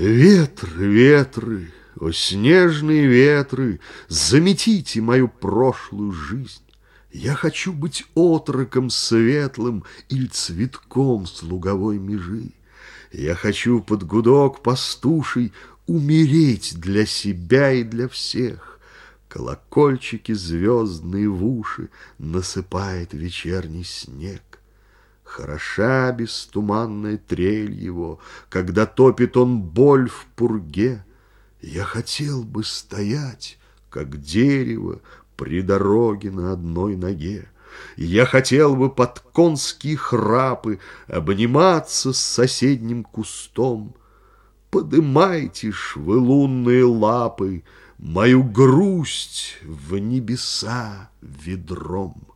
Ветры, ветры, о снежные ветры, Заметите мою прошлую жизнь. Я хочу быть отроком светлым Или цветком с луговой межи. Я хочу под гудок пастуший Умереть для себя и для всех. Колокольчики звездные в уши Насыпает вечерний снег. Хороша бестуманная трель его, Когда топит он боль в пурге. Я хотел бы стоять, как дерево, При дороге на одной ноге. Я хотел бы под конские храпы Обниматься с соседним кустом. Подымайте ж вы лунные лапы Мою грусть в небеса ведром.